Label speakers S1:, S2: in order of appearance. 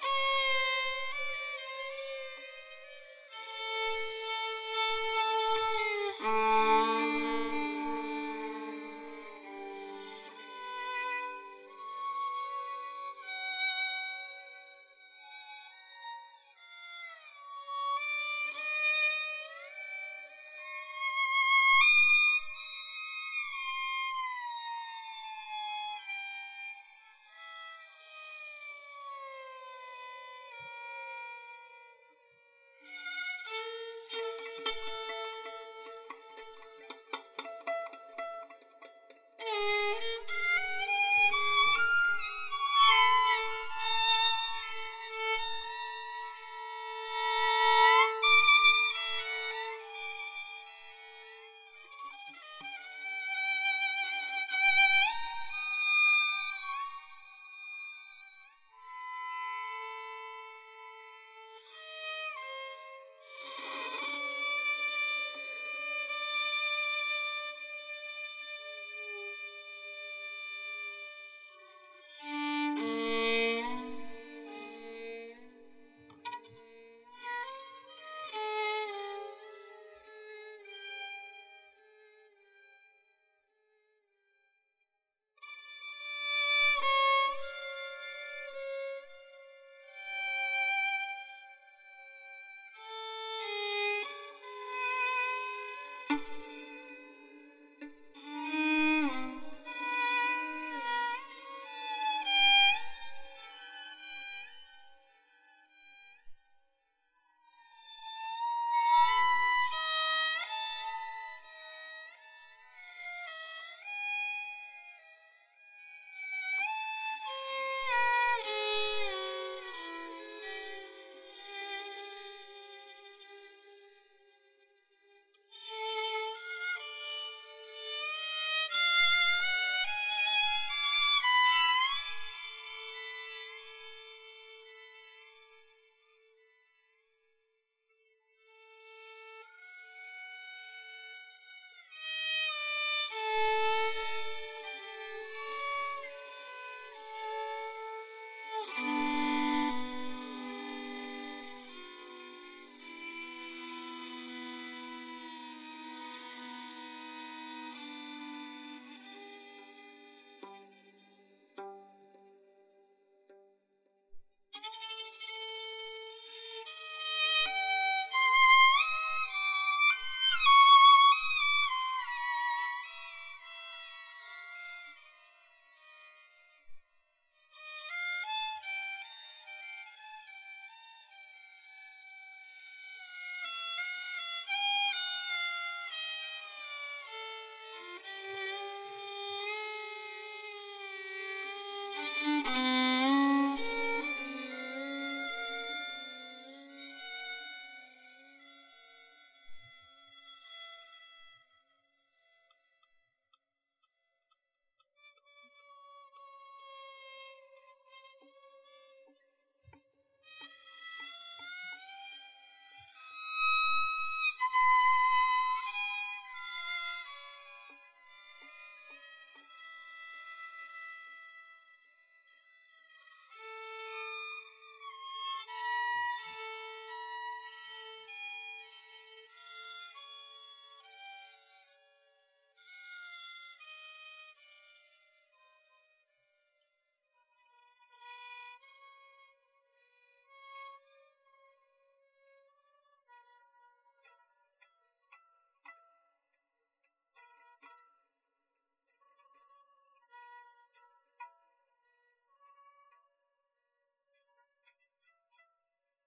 S1: Hey!